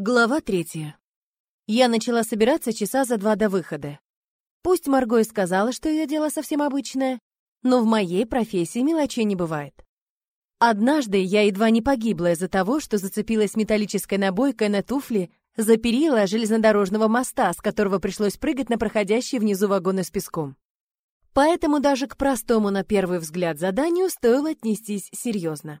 Глава третья. Я начала собираться часа за два до выхода. Пусть Марго и сказала, что ее дело совсем обычное, но в моей профессии мелочей не бывает. Однажды я едва не погибла из-за того, что зацепилась металлической набойкой на туфли за перила железнодорожного моста, с которого пришлось прыгать на проходящие внизу вагоны с песком. Поэтому даже к простому на первый взгляд заданию стоило отнестись серьезно.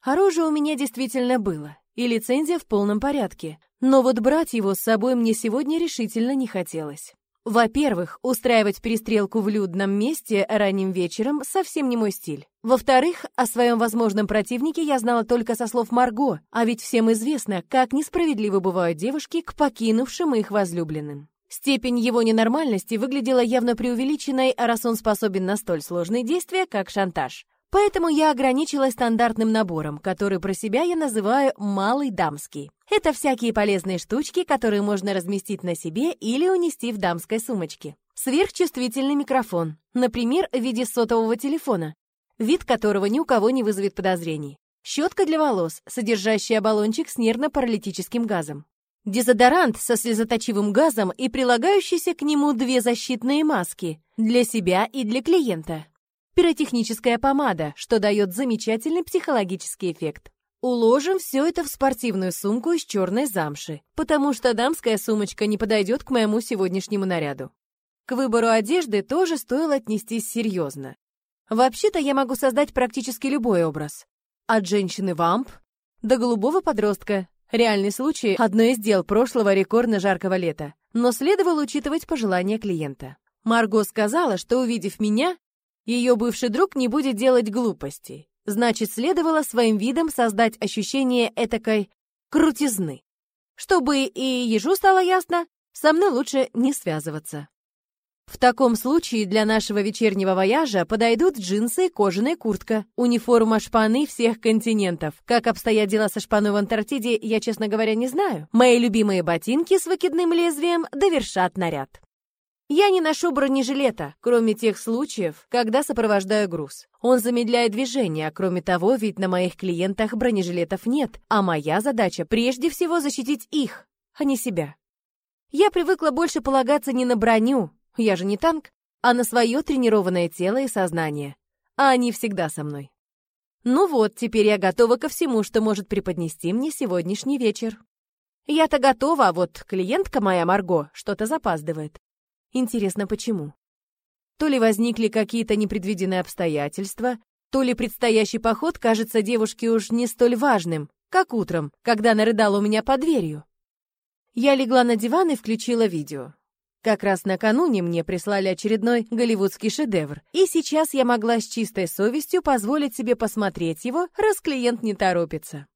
Оружие у меня действительно было, и лицензия в полном порядке. Но вот брать его с собой мне сегодня решительно не хотелось. Во-первых, устраивать перестрелку в людном месте ранним вечером совсем не мой стиль. Во-вторых, о своем возможном противнике я знала только со слов Марго, а ведь всем известно, как несправедливо бывают девушки к покинувшим их возлюбленным. Степень его ненормальности выглядела явно преувеличенной, раз он способен на столь сложные действия, как шантаж. Поэтому я ограничилась стандартным набором, который про себя я называю «малый дамский». Это всякие полезные штучки, которые можно разместить на себе или унести в дамской сумочке. Сверхчувствительный микрофон, например, в виде сотового телефона, вид которого ни у кого не вызовет подозрений. Щетка для волос, содержащая баллончик с нервно-паралитическим газом. Дезодорант со слезоточивым газом и прилагающиеся к нему две защитные маски для себя и для клиента пиротехническая помада, что дает замечательный психологический эффект. Уложим все это в спортивную сумку из черной замши, потому что дамская сумочка не подойдет к моему сегодняшнему наряду. К выбору одежды тоже стоило отнестись серьезно. Вообще-то я могу создать практически любой образ. От женщины-вамп до голубого подростка. Реальный случай – одно из дел прошлого рекордно жаркого лета. Но следовало учитывать пожелания клиента. Марго сказала, что, увидев меня, ее бывший друг не будет делать глупостей. Значит, следовало своим видом создать ощущение этакой крутизны. Чтобы и ежу стало ясно, со мной лучше не связываться. В таком случае для нашего вечернего вояжа подойдут джинсы и кожаная куртка, униформа шпаны всех континентов. Как обстоят дела со шпаной в Антарктиде, я, честно говоря, не знаю. Мои любимые ботинки с выкидным лезвием довершат наряд. Я не ношу бронежилета, кроме тех случаев, когда сопровождаю груз. Он замедляет движение, а кроме того, ведь на моих клиентах бронежилетов нет, а моя задача прежде всего защитить их, а не себя. Я привыкла больше полагаться не на броню, я же не танк, а на свое тренированное тело и сознание. А они всегда со мной. Ну вот, теперь я готова ко всему, что может преподнести мне сегодняшний вечер. Я-то готова, а вот клиентка моя Марго что-то запаздывает. Интересно, почему? То ли возникли какие-то непредвиденные обстоятельства, то ли предстоящий поход кажется девушке уж не столь важным, как утром, когда она рыдала у меня под дверью. Я легла на диван и включила видео. Как раз накануне мне прислали очередной голливудский шедевр, и сейчас я могла с чистой совестью позволить себе посмотреть его, раз клиент не торопится.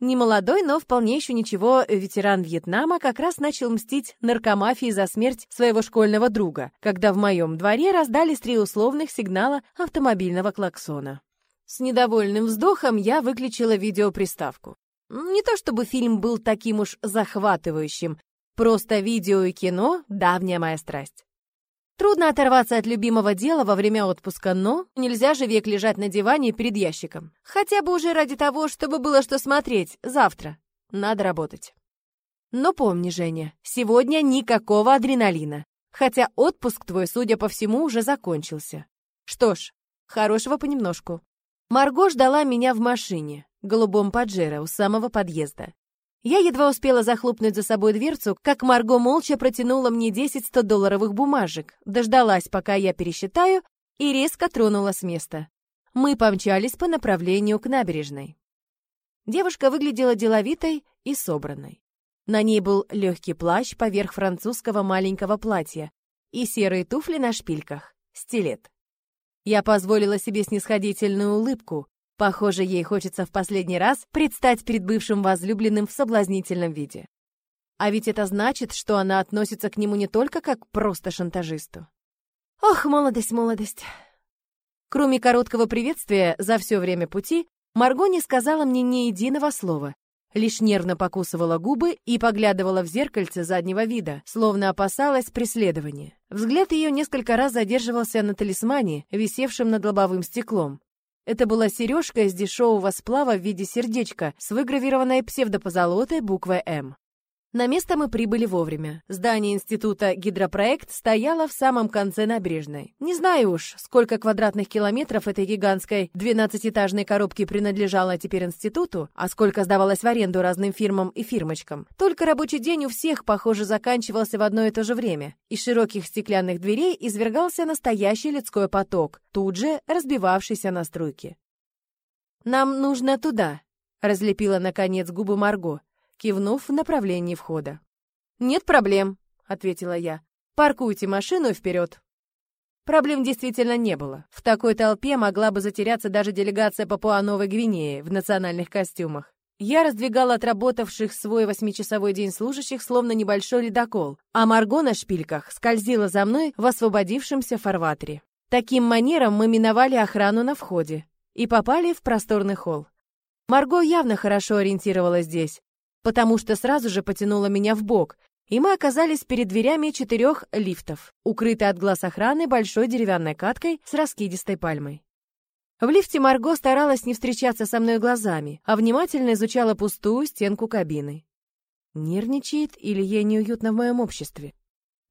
Немолодой, но вполне еще ничего ветеран Вьетнама как раз начал мстить наркомафии за смерть своего школьного друга, когда в моем дворе раздались три условных сигнала автомобильного клаксона. С недовольным вздохом я выключила видеоприставку. Не то чтобы фильм был таким уж захватывающим, просто видео и кино — давняя моя страсть. Трудно оторваться от любимого дела во время отпуска, но нельзя же век лежать на диване перед ящиком. Хотя бы уже ради того, чтобы было что смотреть завтра. Надо работать. Но помни, Женя, сегодня никакого адреналина. Хотя отпуск твой, судя по всему, уже закончился. Что ж, хорошего понемножку. Марго ждала меня в машине, голубом Паджеро, у самого подъезда. Я едва успела захлопнуть за собой дверцу, как Марго молча протянула мне 10 100-долларовых бумажек, дождалась, пока я пересчитаю, и резко тронула с места. Мы помчались по направлению к набережной. Девушка выглядела деловитой и собранной. На ней был легкий плащ поверх французского маленького платья и серые туфли на шпильках, стилет. Я позволила себе снисходительную улыбку, Похоже, ей хочется в последний раз предстать перед бывшим возлюбленным в соблазнительном виде. А ведь это значит, что она относится к нему не только как просто шантажисту. Ох, молодость, молодость. Кроме короткого приветствия за все время пути, Марго не сказала мне ни единого слова, лишь нервно покусывала губы и поглядывала в зеркальце заднего вида, словно опасалась преследования. Взгляд ее несколько раз задерживался на талисмане, висевшем над лобовым стеклом. Это была сережка из дешевого сплава в виде сердечка с выгравированной псевдопозолотой буквой «М». На место мы прибыли вовремя. Здание института «Гидропроект» стояло в самом конце набережной. Не знаю уж, сколько квадратных километров этой гигантской 12-этажной коробки принадлежало теперь институту, а сколько сдавалось в аренду разным фирмам и фирмочкам. Только рабочий день у всех, похоже, заканчивался в одно и то же время. Из широких стеклянных дверей извергался настоящий людской поток, тут же разбивавшийся на струйки. «Нам нужно туда», — разлепила, наконец, губы Марго кивнув в направлении входа. «Нет проблем», — ответила я. «Паркуйте машину вперед». Проблем действительно не было. В такой толпе могла бы затеряться даже делегация Папуа-Новой Гвинеи в национальных костюмах. Я раздвигала отработавших свой восьмичасовой день служащих, словно небольшой ледокол, а Марго на шпильках скользила за мной в освободившемся фарватере. Таким манером мы миновали охрану на входе и попали в просторный холл. Марго явно хорошо ориентировалась здесь потому что сразу же потянула меня в бок, и мы оказались перед дверями четырех лифтов, укрытой от глаз охраны большой деревянной каткой с раскидистой пальмой. В лифте Марго старалась не встречаться со мной глазами, а внимательно изучала пустую стенку кабины. Нервничает или ей неуютно в моем обществе?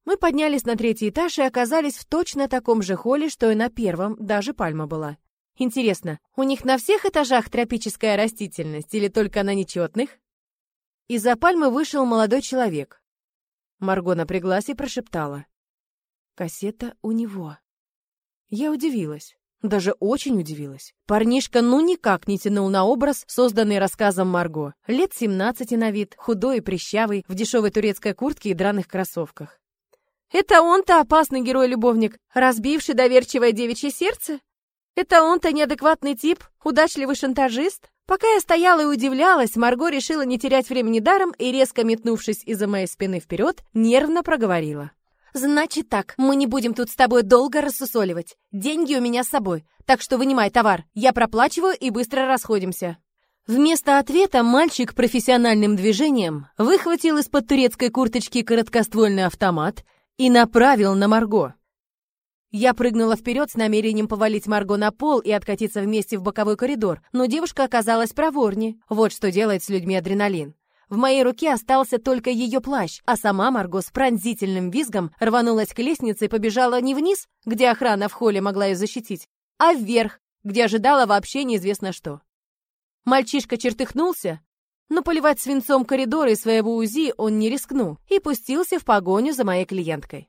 Мы поднялись на третий этаж и оказались в точно таком же холле, что и на первом, даже пальма была. Интересно, у них на всех этажах тропическая растительность или только на нечетных? Из-за пальмы вышел молодой человек. Марго напряглась и прошептала. «Кассета у него». Я удивилась. Даже очень удивилась. Парнишка ну никак не тянул на образ, созданный рассказом Марго. Лет 17 на вид, худой и прищавый, в дешевой турецкой куртке и драных кроссовках. «Это он-то опасный герой-любовник, разбивший доверчивое девичье сердце? Это он-то неадекватный тип, удачливый шантажист?» Пока я стояла и удивлялась, Марго решила не терять времени даром и, резко метнувшись из-за моей спины вперед, нервно проговорила. «Значит так, мы не будем тут с тобой долго рассусоливать. Деньги у меня с собой, так что вынимай товар, я проплачиваю и быстро расходимся». Вместо ответа мальчик профессиональным движением выхватил из-под турецкой курточки короткоствольный автомат и направил на Марго. Я прыгнула вперед с намерением повалить Марго на пол и откатиться вместе в боковой коридор, но девушка оказалась проворнее. Вот что делает с людьми адреналин. В моей руке остался только ее плащ, а сама Марго с пронзительным визгом рванулась к лестнице и побежала не вниз, где охрана в холле могла ее защитить, а вверх, где ожидала вообще неизвестно что. Мальчишка чертыхнулся, но поливать свинцом коридоры своего УЗИ он не рискнул и пустился в погоню за моей клиенткой.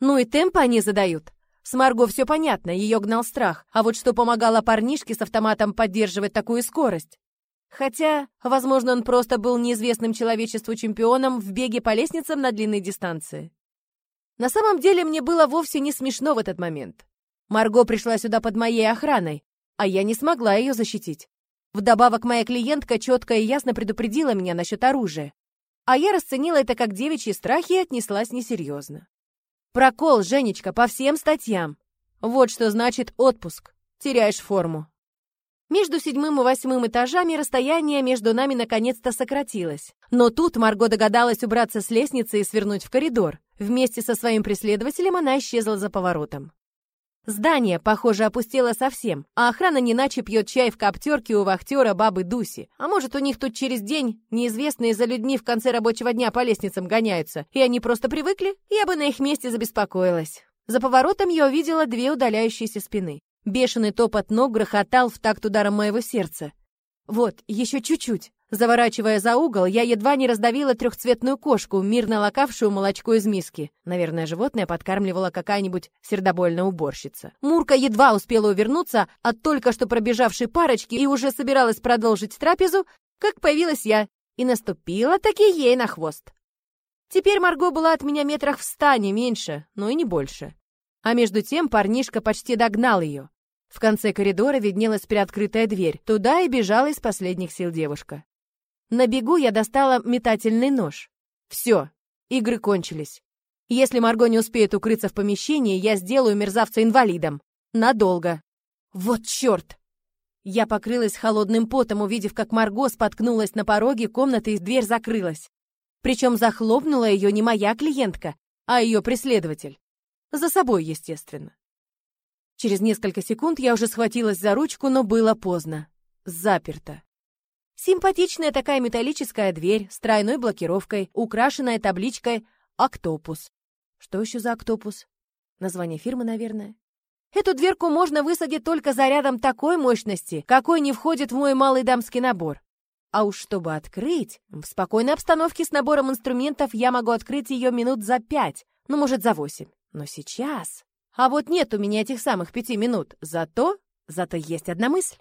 Ну и темпы они задают. С Марго все понятно, ее гнал страх, а вот что помогало парнишке с автоматом поддерживать такую скорость? Хотя, возможно, он просто был неизвестным человечеству чемпионом в беге по лестницам на длинной дистанции. На самом деле мне было вовсе не смешно в этот момент. Марго пришла сюда под моей охраной, а я не смогла ее защитить. Вдобавок, моя клиентка четко и ясно предупредила меня насчет оружия. А я расценила это как девичьи страхи и отнеслась несерьезно. Прокол, Женечка, по всем статьям. Вот что значит отпуск. Теряешь форму. Между седьмым и восьмым этажами расстояние между нами наконец-то сократилось. Но тут Марго догадалась убраться с лестницы и свернуть в коридор. Вместе со своим преследователем она исчезла за поворотом. Здание, похоже, опустело совсем, а охрана не иначе пьет чай в коптерке у вахтера бабы Дуси. А может, у них тут через день неизвестные за людьми в конце рабочего дня по лестницам гоняются, и они просто привыкли? Я бы на их месте забеспокоилась. За поворотом я увидела две удаляющиеся спины. Бешеный топот ног грохотал в такт ударом моего сердца. Вот, еще чуть-чуть. Заворачивая за угол, я едва не раздавила трехцветную кошку, мирно лакавшую молочко из миски. Наверное, животное подкармливала какая-нибудь сердобольная уборщица. Мурка едва успела увернуться от только что пробежавшей парочки и уже собиралась продолжить трапезу, как появилась я и наступила таки ей на хвост. Теперь Марго была от меня метрах в ста, не меньше, но и не больше. А между тем парнишка почти догнал ее. В конце коридора виднелась приоткрытая дверь. Туда и бежала из последних сил девушка. На бегу я достала метательный нож. Все, игры кончились. Если Марго не успеет укрыться в помещении, я сделаю мерзавца инвалидом. Надолго. Вот черт! Я покрылась холодным потом, увидев, как Марго споткнулась на пороге комнаты и дверь закрылась. Причем захлопнула ее не моя клиентка, а ее преследователь. За собой, естественно. Через несколько секунд я уже схватилась за ручку, но было поздно. Заперто. Симпатичная такая металлическая дверь с тройной блокировкой, украшенная табличкой «Октопус». Что еще за «Октопус»? Название фирмы, наверное. Эту дверку можно высадить только зарядом такой мощности, какой не входит в мой малый дамский набор. А уж чтобы открыть, в спокойной обстановке с набором инструментов я могу открыть ее минут за пять, ну, может, за восемь. Но сейчас... А вот нет у меня этих самых пяти минут. Зато... Зато есть одна мысль.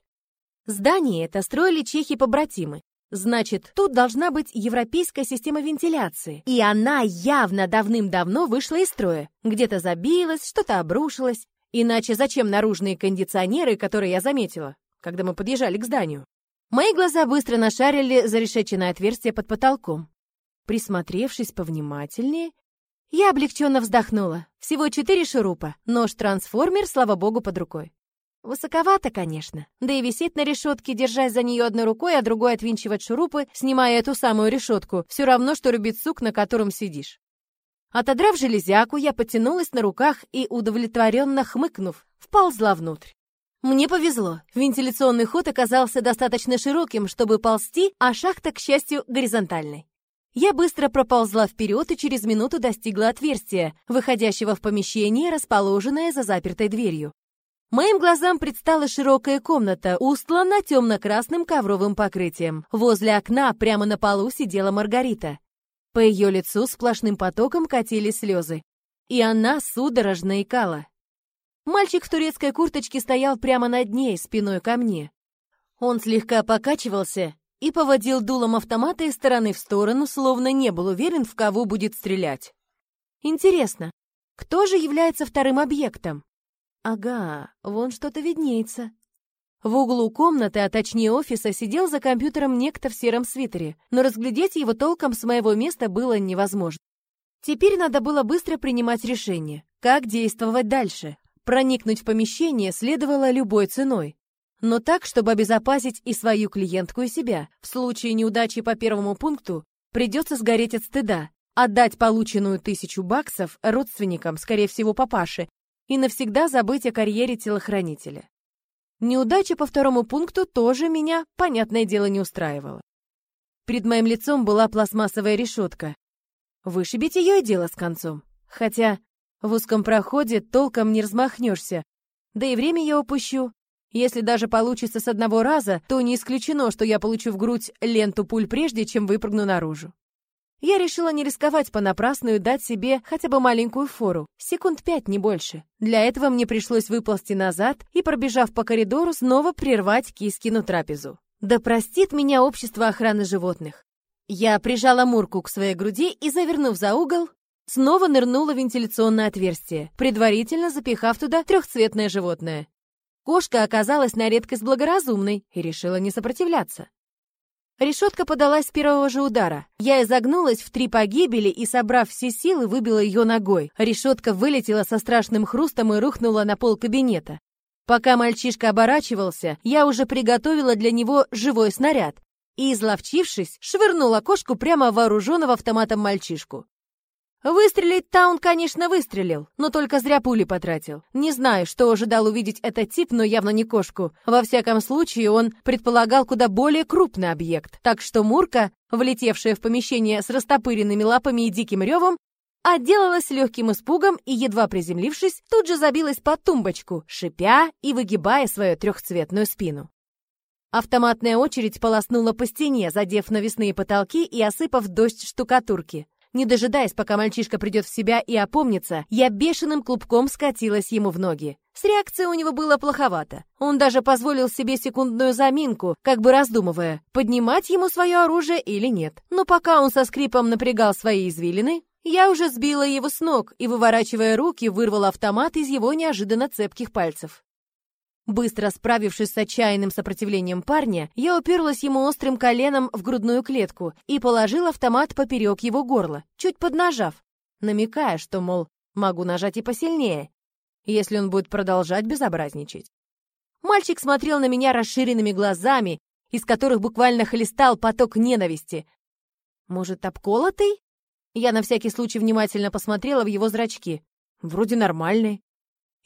Здание это строили чехи-побратимы. Значит, тут должна быть европейская система вентиляции. И она явно давным-давно вышла из строя. Где-то забилась, что-то обрушилось. Иначе зачем наружные кондиционеры, которые я заметила, когда мы подъезжали к зданию? Мои глаза быстро нашарили зарешеченное отверстие под потолком. Присмотревшись повнимательнее, я облегченно вздохнула. Всего четыре шурупа. Нож-трансформер, слава богу, под рукой. Высоковато, конечно. Да и висеть на решетке, держась за нее одной рукой, а другой отвинчивать шурупы, снимая эту самую решетку, все равно, что рубить сук, на котором сидишь. Отодрав железяку, я потянулась на руках и, удовлетворенно хмыкнув, вползла внутрь. Мне повезло. Вентиляционный ход оказался достаточно широким, чтобы ползти, а шахта, к счастью, горизонтальной. Я быстро проползла вперед и через минуту достигла отверстия, выходящего в помещение, расположенное за запертой дверью. Моим глазам предстала широкая комната, устлана темно-красным ковровым покрытием. Возле окна прямо на полу сидела Маргарита. По ее лицу сплошным потоком катились слезы. И она судорожно икала. Мальчик в турецкой курточке стоял прямо над ней, спиной ко мне. Он слегка покачивался и поводил дулом автомата из стороны в сторону, словно не был уверен, в кого будет стрелять. Интересно, кто же является вторым объектом? Ага, вон что-то виднеется. В углу комнаты, а точнее офиса, сидел за компьютером некто в сером свитере, но разглядеть его толком с моего места было невозможно. Теперь надо было быстро принимать решение, как действовать дальше. Проникнуть в помещение следовало любой ценой. Но так, чтобы обезопасить и свою клиентку, и себя. В случае неудачи по первому пункту придется сгореть от стыда, отдать полученную тысячу баксов родственникам, скорее всего, папаше, и навсегда забыть о карьере телохранителя. Неудача по второму пункту тоже меня, понятное дело, не устраивала. Перед моим лицом была пластмассовая решетка. Вышибить ее и дело с концом. Хотя в узком проходе толком не размахнешься. Да и время я упущу. Если даже получится с одного раза, то не исключено, что я получу в грудь ленту пуль прежде, чем выпрыгну наружу. Я решила не рисковать понапрасну и дать себе хотя бы маленькую фору, секунд пять, не больше. Для этого мне пришлось выползти назад и, пробежав по коридору, снова прервать Кискину трапезу. Да простит меня общество охраны животных. Я прижала Мурку к своей груди и, завернув за угол, снова нырнула в вентиляционное отверстие, предварительно запихав туда трехцветное животное. Кошка оказалась на редкость благоразумной и решила не сопротивляться. Решетка подалась с первого же удара. Я изогнулась в три погибели и, собрав все силы, выбила ее ногой. Решетка вылетела со страшным хрустом и рухнула на пол кабинета. Пока мальчишка оборачивался, я уже приготовила для него живой снаряд и, изловчившись, швырнула кошку прямо вооруженного автоматом мальчишку. Выстрелить-то он, конечно, выстрелил, но только зря пули потратил. Не знаю, что ожидал увидеть этот тип, но явно не кошку. Во всяком случае, он предполагал куда более крупный объект. Так что Мурка, влетевшая в помещение с растопыренными лапами и диким ревом, отделалась легким испугом и, едва приземлившись, тут же забилась под тумбочку, шипя и выгибая свою трехцветную спину. Автоматная очередь полоснула по стене, задев навесные потолки и осыпав дождь штукатурки. Не дожидаясь, пока мальчишка придет в себя и опомнится, я бешеным клубком скатилась ему в ноги. С реакцией у него было плоховато. Он даже позволил себе секундную заминку, как бы раздумывая, поднимать ему свое оружие или нет. Но пока он со скрипом напрягал свои извилины, я уже сбила его с ног и, выворачивая руки, вырвала автомат из его неожиданно цепких пальцев. Быстро справившись с отчаянным сопротивлением парня, я уперлась ему острым коленом в грудную клетку и положил автомат поперек его горла, чуть поднажав, намекая, что, мол, могу нажать и посильнее, если он будет продолжать безобразничать. Мальчик смотрел на меня расширенными глазами, из которых буквально хлестал поток ненависти. Может, обколотый? Я на всякий случай внимательно посмотрела в его зрачки. Вроде нормальные.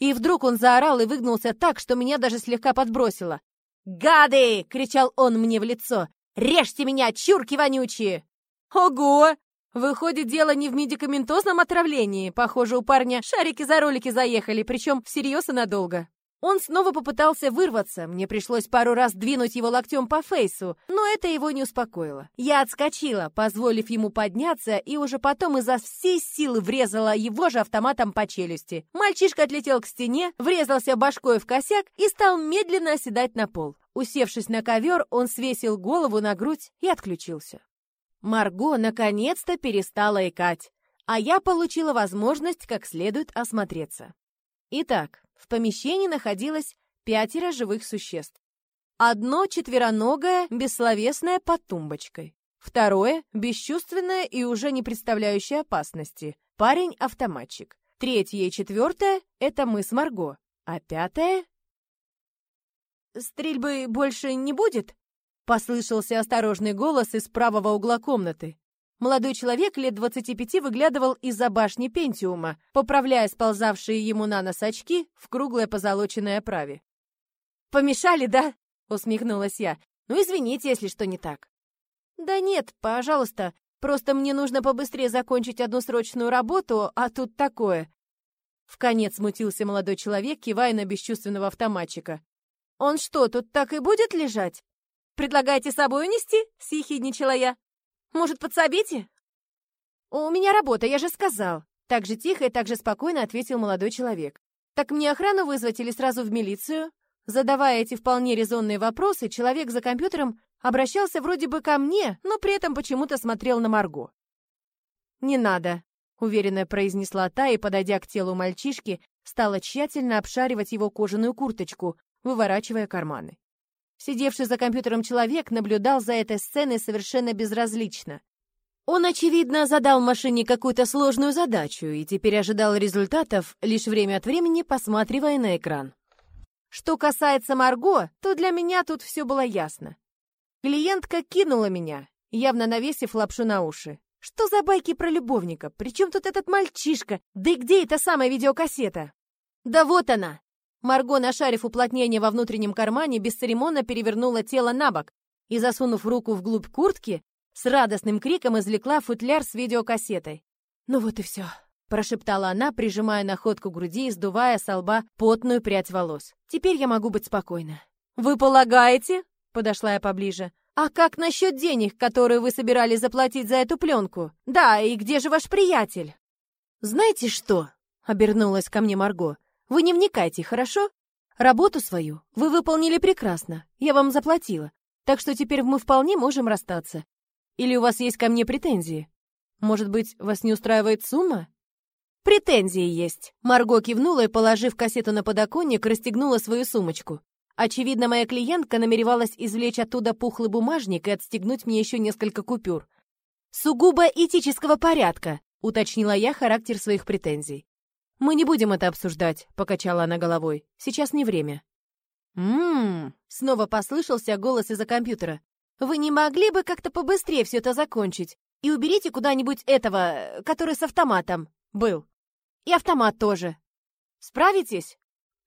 И вдруг он заорал и выгнулся так, что меня даже слегка подбросило. «Гады!» — кричал он мне в лицо. «Режьте меня, чурки вонючие!» «Ого! Выходит, дело не в медикаментозном отравлении. Похоже, у парня шарики за ролики заехали, причем всерьез и надолго. Он снова попытался вырваться, мне пришлось пару раз двинуть его локтем по фейсу, но это его не успокоило. Я отскочила, позволив ему подняться, и уже потом изо всей силы врезала его же автоматом по челюсти. Мальчишка отлетел к стене, врезался башкой в косяк и стал медленно оседать на пол. Усевшись на ковер, он свесил голову на грудь и отключился. Марго наконец-то перестала икать, а я получила возможность как следует осмотреться. Итак, в помещении находилось пятеро живых существ. Одно четвероногое, бессловесное под тумбочкой. Второе — бесчувственное и уже не представляющее опасности. Парень-автоматчик. Третье и четвертое — это мы с Марго. А пятое... «Стрельбы больше не будет?» — послышался осторожный голос из правого угла комнаты. Молодой человек лет 25 выглядывал из-за башни Пентиума, поправляя сползавшие ему на нос очки в круглое позолоченное оправе. «Помешали, да?» — усмехнулась я. «Ну, извините, если что не так». «Да нет, пожалуйста. Просто мне нужно побыстрее закончить одну срочную работу, а тут такое». В конец смутился молодой человек, кивая на бесчувственного автоматчика. «Он что, тут так и будет лежать? Предлагаете собой унести?» — съехидничала я. Может, подсобите?» «У меня работа, я же сказал!» Так же тихо и так же спокойно ответил молодой человек. «Так мне охрану вызвать или сразу в милицию?» Задавая эти вполне резонные вопросы, человек за компьютером обращался вроде бы ко мне, но при этом почему-то смотрел на Марго. «Не надо», — уверенно произнесла та и, подойдя к телу мальчишки, стала тщательно обшаривать его кожаную курточку, выворачивая карманы. Сидевший за компьютером человек наблюдал за этой сценой совершенно безразлично. Он, очевидно, задал машине какую-то сложную задачу и теперь ожидал результатов, лишь время от времени посматривая на экран. Что касается Марго, то для меня тут все было ясно. Клиентка кинула меня, явно навесив лапшу на уши. Что за байки про любовника? Причем тут этот мальчишка? Да и где эта самая видеокассета? Да вот она, Марго, нашарив уплотнение во внутреннем кармане, бесцеремонно перевернула тело на бок и, засунув руку вглубь куртки, с радостным криком извлекла футляр с видеокассетой. «Ну вот и все», — прошептала она, прижимая находку груди и сдувая со лба потную прядь волос. «Теперь я могу быть спокойна». «Вы полагаете?» — подошла я поближе. «А как насчет денег, которые вы собирались заплатить за эту пленку? Да, и где же ваш приятель?» «Знаете что?» — обернулась ко мне Марго. Вы не вникайте, хорошо? Работу свою вы выполнили прекрасно. Я вам заплатила. Так что теперь мы вполне можем расстаться. Или у вас есть ко мне претензии? Может быть, вас не устраивает сумма? Претензии есть. Марго кивнула и, положив кассету на подоконник, расстегнула свою сумочку. Очевидно, моя клиентка намеревалась извлечь оттуда пухлый бумажник и отстегнуть мне еще несколько купюр. «Сугубо этического порядка», — уточнила я характер своих претензий. «Мы не будем это обсуждать», — покачала она головой. «Сейчас не время». «Ммм...» — снова послышался голос из-за компьютера. «Вы не могли бы как-то побыстрее все это закончить? И уберите куда-нибудь этого, который с автоматом был. И автомат тоже. Справитесь?»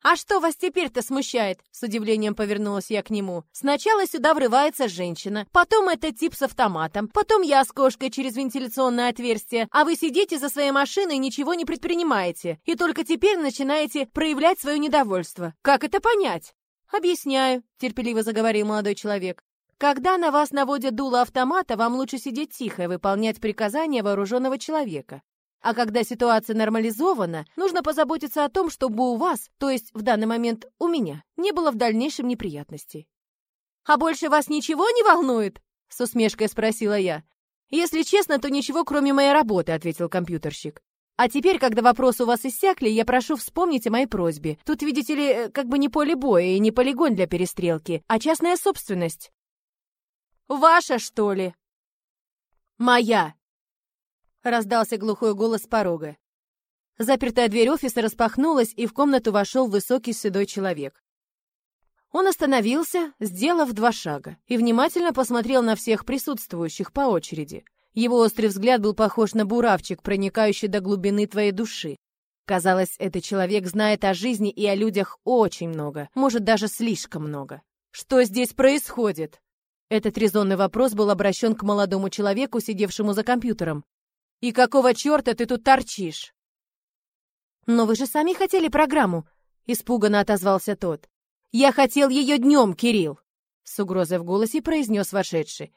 «А что вас теперь-то смущает?» С удивлением повернулась я к нему. «Сначала сюда врывается женщина, потом этот тип с автоматом, потом я с кошкой через вентиляционное отверстие, а вы сидите за своей машиной и ничего не предпринимаете, и только теперь начинаете проявлять свое недовольство. Как это понять?» «Объясняю», — терпеливо заговорил молодой человек. Когда на вас наводят дуло автомата, вам лучше сидеть тихо и выполнять приказания вооруженного человека. А когда ситуация нормализована, нужно позаботиться о том, чтобы у вас, то есть в данный момент у меня, не было в дальнейшем неприятностей. «А больше вас ничего не волнует?» — с усмешкой спросила я. «Если честно, то ничего, кроме моей работы», — ответил компьютерщик. «А теперь, когда вопросы у вас иссякли, я прошу вспомнить о моей просьбе. Тут, видите ли, э, как бы не поле боя и не полигон для перестрелки, а частная собственность». «Ваша, что ли?» «Моя», раздался глухой голос порога. Запертая дверь офиса распахнулась, и в комнату вошел высокий седой человек. Он остановился, сделав два шага, и внимательно посмотрел на всех присутствующих по очереди. Его острый взгляд был похож на буравчик, проникающий до глубины твоей души. Казалось, этот человек знает о жизни и о людях очень много, может, даже слишком много. Что здесь происходит? Этот резонный вопрос был обращен к молодому человеку, сидевшему за компьютером. «И какого черта ты тут торчишь?» «Но вы же сами хотели программу», — испуганно отозвался тот. «Я хотел ее днем, Кирилл!» С угрозой в голосе произнес вошедший.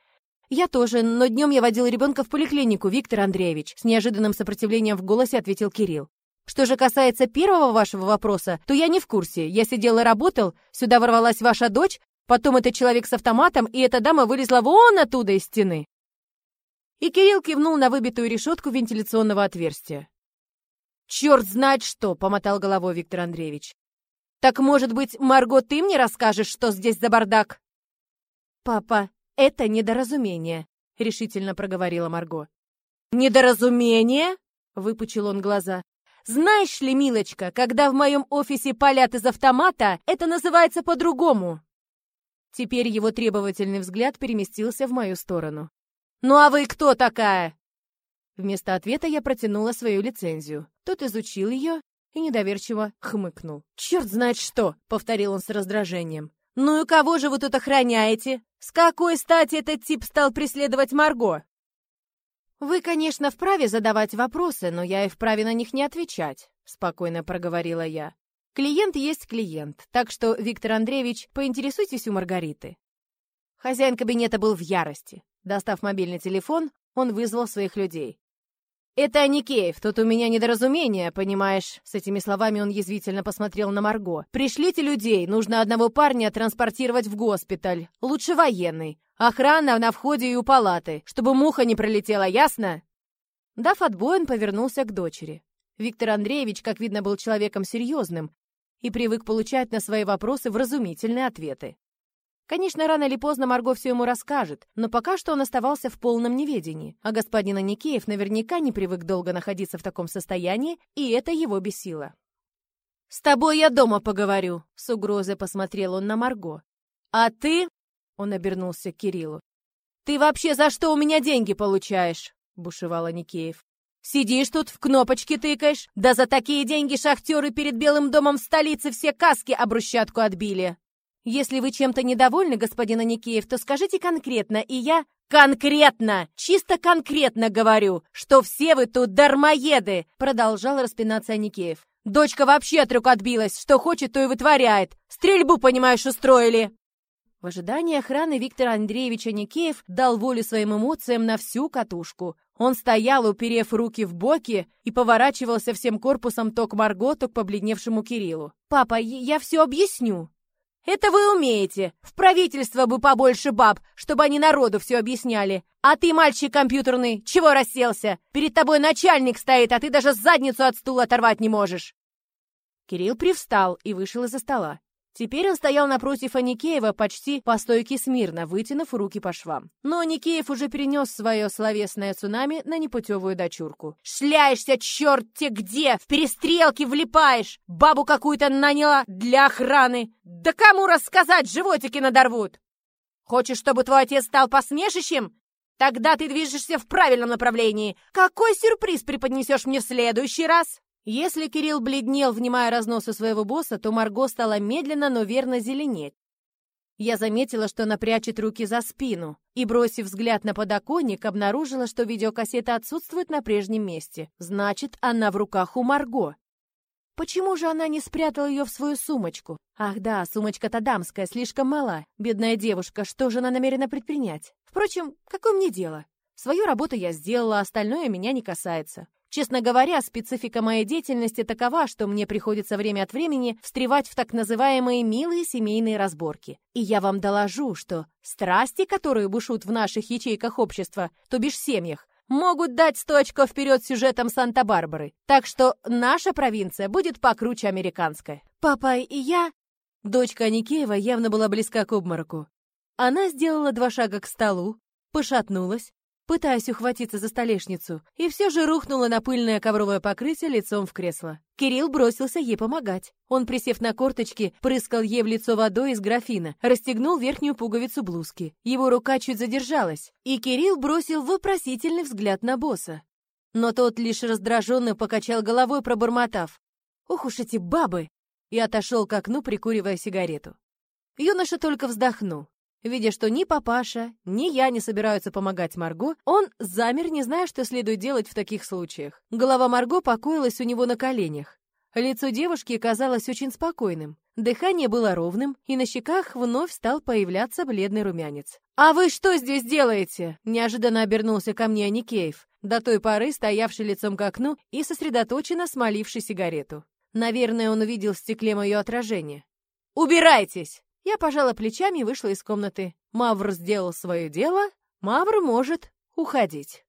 «Я тоже, но днем я водил ребенка в поликлинику, Виктор Андреевич», с неожиданным сопротивлением в голосе ответил Кирилл. Что же касается первого вашего вопроса, то я не в курсе. Я сидел и работал, сюда ворвалась ваша дочь, потом этот человек с автоматом, и эта дама вылезла вон оттуда из стены. И Кирилл кивнул на выбитую решетку вентиляционного отверстия. «Черт знает что!» — помотал головой Виктор Андреевич. «Так, может быть, Марго, ты мне расскажешь, что здесь за бардак?» «Папа, это недоразумение», — решительно проговорила Марго. «Недоразумение?» — выпучил он глаза. Знаешь ли, милочка, когда в моем офисе палят из автомата, это называется по-другому. Теперь его требовательный взгляд переместился в мою сторону. «Ну а вы кто такая?» Вместо ответа я протянула свою лицензию. Тот изучил ее и недоверчиво хмыкнул. «Черт знает что!» — повторил он с раздражением. «Ну и кого же вы тут охраняете? С какой стати этот тип стал преследовать Марго?» «Вы, конечно, вправе задавать вопросы, но я и вправе на них не отвечать», — спокойно проговорила я. «Клиент есть клиент, так что, Виктор Андреевич, поинтересуйтесь у Маргариты». Хозяин кабинета был в ярости. Достав мобильный телефон, он вызвал своих людей. «Это Аникеев, тут у меня недоразумение, понимаешь?» С этими словами он язвительно посмотрел на Марго. «Пришлите людей, нужно одного парня транспортировать в госпиталь. Лучше военный. Охрана на входе и у палаты, чтобы муха не пролетела, ясно?» Дав отбой, он повернулся к дочери. Виктор Андреевич, как видно, был человеком серьезным и привык получать на свои вопросы вразумительные ответы. Конечно, рано или поздно Марго все ему расскажет, но пока что он оставался в полном неведении, а господин Аникеев наверняка не привык долго находиться в таком состоянии, и это его бесило. «С тобой я дома поговорю», — с угрозой посмотрел он на Марго. «А ты...» — он обернулся к Кириллу. «Ты вообще за что у меня деньги получаешь?» — бушевал Аникеев. «Сидишь тут, в кнопочки тыкаешь? Да за такие деньги шахтеры перед Белым домом в столице все каски об брусчатку отбили!» Если вы чем-то недовольны, господин Аникеев, то скажите конкретно, и я... «Конкретно! Чисто конкретно говорю, что все вы тут дармоеды!» Продолжал распинаться Аникеев. «Дочка вообще от рук отбилась, что хочет, то и вытворяет. Стрельбу, понимаешь, устроили!» В ожидании охраны Виктор Андреевич Аникеев дал волю своим эмоциям на всю катушку. Он стоял, уперев руки в боки, и поворачивался всем корпусом то к Марго, то к побледневшему Кириллу. «Папа, я все объясню!» Это вы умеете. В правительство бы побольше баб, чтобы они народу все объясняли. А ты, мальчик компьютерный, чего расселся? Перед тобой начальник стоит, а ты даже задницу от стула оторвать не можешь. Кирилл привстал и вышел из-за стола. Теперь он стоял напротив Аникеева почти по стойке смирно, вытянув руки по швам. Но Аникеев уже перенес свое словесное цунами на непутевую дочурку. «Шляешься, черт те где! В перестрелке влипаешь! Бабу какую-то наняла для охраны! Да кому рассказать, животики надорвут! Хочешь, чтобы твой отец стал посмешищем? Тогда ты движешься в правильном направлении. Какой сюрприз преподнесешь мне в следующий раз?» Если Кирилл бледнел, внимая разносу своего босса, то Марго стала медленно, но верно зеленеть. Я заметила, что она прячет руки за спину, и, бросив взгляд на подоконник, обнаружила, что видеокассета отсутствует на прежнем месте. Значит, она в руках у Марго. Почему же она не спрятала ее в свою сумочку? Ах да, сумочка-то дамская, слишком мала. Бедная девушка, что же она намерена предпринять? Впрочем, какое мне дело? Свою работу я сделала, остальное меня не касается. Честно говоря, специфика моей деятельности такова, что мне приходится время от времени встревать в так называемые милые семейные разборки. И я вам доложу, что страсти, которые бушуют в наших ячейках общества, то бишь семьях, могут дать сто очков вперед сюжетом Санта-Барбары. Так что наша провинция будет покруче американской. Папа и я... Дочка Аникеева явно была близка к обмороку. Она сделала два шага к столу, пошатнулась, пытаясь ухватиться за столешницу, и все же рухнула на пыльное ковровое покрытие лицом в кресло. Кирилл бросился ей помогать. Он, присев на корточки, прыскал ей в лицо водой из графина, расстегнул верхнюю пуговицу блузки. Его рука чуть задержалась, и Кирилл бросил вопросительный взгляд на босса. Но тот лишь раздраженно покачал головой, пробормотав. «Ох уж эти бабы!» и отошел к окну, прикуривая сигарету. Юноша только вздохнул. Видя, что ни папаша, ни я не собираются помогать Марго, он замер, не зная, что следует делать в таких случаях. Голова Марго покоилась у него на коленях. Лицо девушки казалось очень спокойным. Дыхание было ровным, и на щеках вновь стал появляться бледный румянец. «А вы что здесь делаете?» Неожиданно обернулся ко мне Аникеев, до той поры стоявший лицом к окну и сосредоточенно смоливший сигарету. Наверное, он увидел в стекле мое отражение. «Убирайтесь!» Я пожала плечами и вышла из комнаты. Мавр сделал свое дело, Мавр может уходить.